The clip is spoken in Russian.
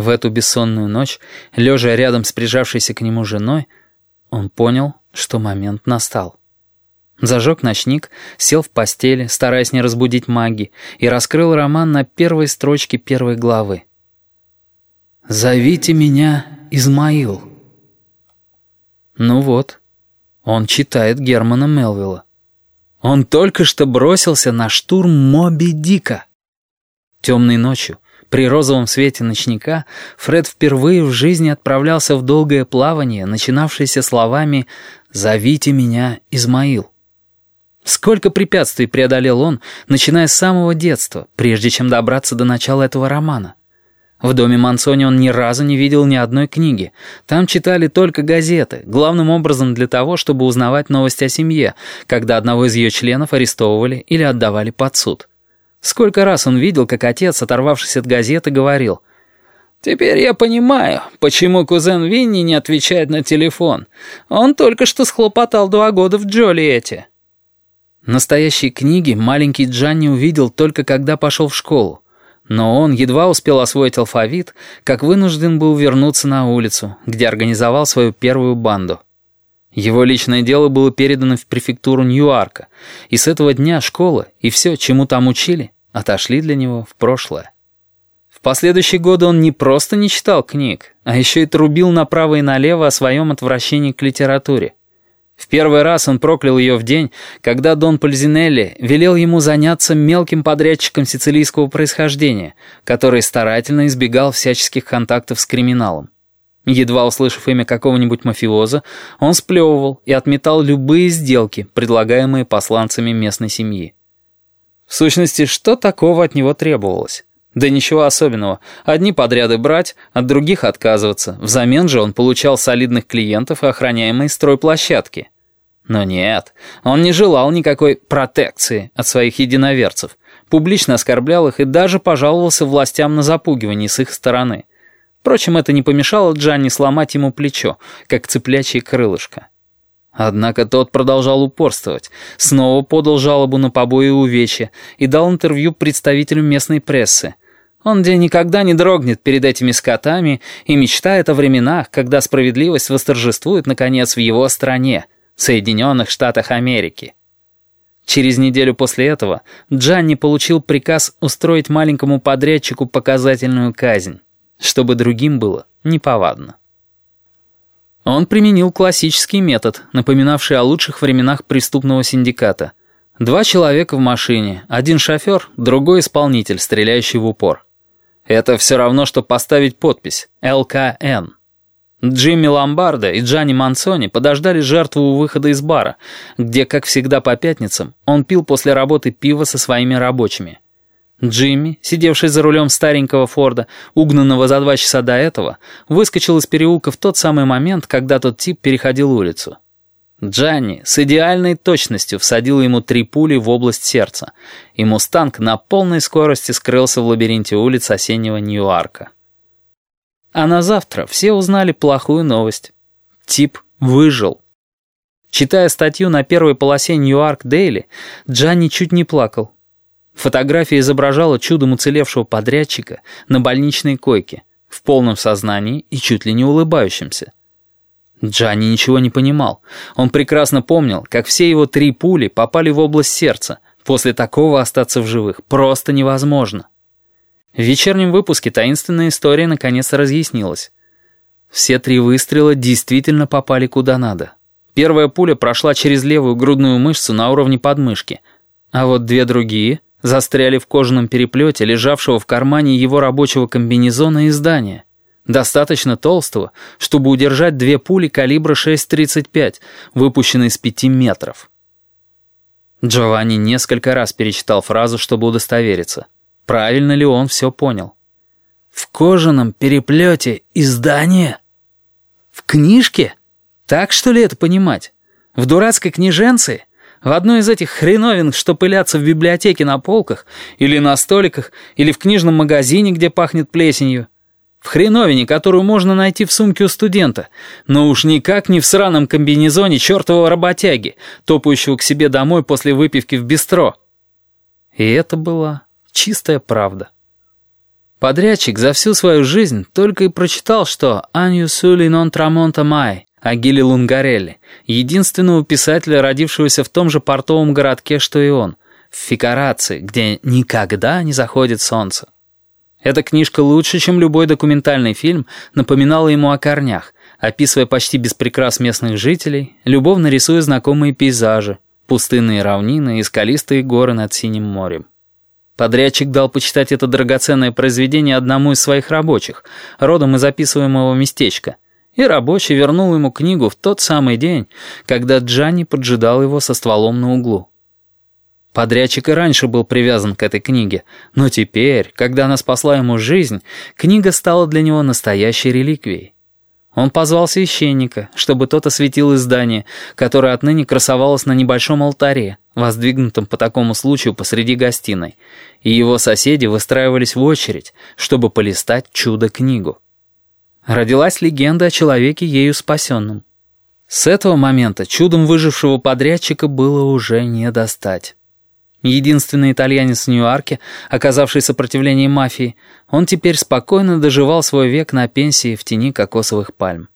В эту бессонную ночь, лежа рядом с прижавшейся к нему женой, он понял, что момент настал. Зажег ночник, сел в постели, стараясь не разбудить маги, и раскрыл роман на первой строчке первой главы. «Зовите меня Измаил». Ну вот, он читает Германа Мелвилла. Он только что бросился на штурм Моби Дика. Темной ночью, при розовом свете ночника, Фред впервые в жизни отправлялся в долгое плавание, начинавшееся словами «Зовите меня Измаил». Сколько препятствий преодолел он, начиная с самого детства, прежде чем добраться до начала этого романа. В доме Мансони он ни разу не видел ни одной книги. Там читали только газеты, главным образом для того, чтобы узнавать новости о семье, когда одного из ее членов арестовывали или отдавали под суд. Сколько раз он видел, как отец, оторвавшись от газеты, говорил «Теперь я понимаю, почему кузен Винни не отвечает на телефон. Он только что схлопотал два года в Джолиэте». Настоящие книги маленький Джанни увидел только когда пошел в школу. Но он едва успел освоить алфавит, как вынужден был вернуться на улицу, где организовал свою первую банду. Его личное дело было передано в префектуру Ньюарка, и с этого дня школа и все, чему там учили, отошли для него в прошлое. В последующие годы он не просто не читал книг, а еще и трубил направо и налево о своем отвращении к литературе. В первый раз он проклял ее в день, когда Дон Пользинелли велел ему заняться мелким подрядчиком сицилийского происхождения, который старательно избегал всяческих контактов с криминалом. Едва услышав имя какого-нибудь мафиоза, он сплевывал и отметал любые сделки, предлагаемые посланцами местной семьи. В сущности, что такого от него требовалось? Да ничего особенного. Одни подряды брать, от других отказываться. Взамен же он получал солидных клиентов и охраняемые стройплощадки. Но нет, он не желал никакой протекции от своих единоверцев, публично оскорблял их и даже пожаловался властям на запугивание с их стороны. Впрочем, это не помешало Джанни сломать ему плечо, как цыплячье крылышко. Однако тот продолжал упорствовать, снова подал жалобу на побои и увечья и дал интервью представителю местной прессы. Он где никогда не дрогнет перед этими скотами и мечтает о временах, когда справедливость восторжествует, наконец, в его стране, Соединенных Штатах Америки. Через неделю после этого Джанни получил приказ устроить маленькому подрядчику показательную казнь, чтобы другим было неповадно. Он применил классический метод, напоминавший о лучших временах преступного синдиката. Два человека в машине, один шофер, другой исполнитель, стреляющий в упор. Это все равно, что поставить подпись «ЛКН». Джимми Ломбардо и Джанни Мансони подождали жертву у выхода из бара, где, как всегда по пятницам, он пил после работы пиво со своими рабочими. Джимми, сидевший за рулем старенького Форда, угнанного за два часа до этого, выскочил из переулка в тот самый момент, когда тот тип переходил улицу. Джанни с идеальной точностью всадил ему три пули в область сердца, и «Мустанг» на полной скорости скрылся в лабиринте улиц осеннего Ньюарка. А на завтра все узнали плохую новость. Тип выжил. Читая статью на первой полосе Ньюарк Дейли, Джанни чуть не плакал. Фотография изображала чудом уцелевшего подрядчика на больничной койке, в полном сознании и чуть ли не улыбающимся. Джанни ничего не понимал. Он прекрасно помнил, как все его три пули попали в область сердца. После такого остаться в живых просто невозможно. В вечернем выпуске таинственная история наконец разъяснилась. Все три выстрела действительно попали куда надо. Первая пуля прошла через левую грудную мышцу на уровне подмышки, а вот две другие застряли в кожаном переплете, лежавшего в кармане его рабочего комбинезона и здания. Достаточно толстого, чтобы удержать две пули калибра 6.35, выпущенные с пяти метров. Джованни несколько раз перечитал фразу, чтобы удостовериться. Правильно ли он все понял? «В кожаном переплете издание?» «В книжке? Так что ли это понимать? В дурацкой книженции?» В одной из этих хреновин, что пылятся в библиотеке на полках, или на столиках, или в книжном магазине, где пахнет плесенью. В хреновине, которую можно найти в сумке у студента, но уж никак не в сраном комбинезоне чертового работяги, топающего к себе домой после выпивки в бистро. И это была чистая правда. Подрядчик за всю свою жизнь только и прочитал, что «Анью сули нон трамонта май» Агили Лунгарелли, единственного писателя, родившегося в том же портовом городке, что и он, в Фикарации, где никогда не заходит солнце. Эта книжка лучше, чем любой документальный фильм, напоминала ему о корнях, описывая почти без прикрас местных жителей, любовно рисуя знакомые пейзажи, пустынные равнины и скалистые горы над Синим морем. Подрядчик дал почитать это драгоценное произведение одному из своих рабочих, родом из описываемого местечка, и рабочий вернул ему книгу в тот самый день, когда Джанни поджидал его со стволом на углу. Подрядчик и раньше был привязан к этой книге, но теперь, когда она спасла ему жизнь, книга стала для него настоящей реликвией. Он позвал священника, чтобы тот осветил издание, которое отныне красовалось на небольшом алтаре, воздвигнутом по такому случаю посреди гостиной, и его соседи выстраивались в очередь, чтобы полистать чудо-книгу. Родилась легенда о человеке ею спасенном. С этого момента чудом выжившего подрядчика было уже не достать. Единственный итальянец в Ньюарке, оказавший сопротивление мафии, он теперь спокойно доживал свой век на пенсии в тени кокосовых пальм.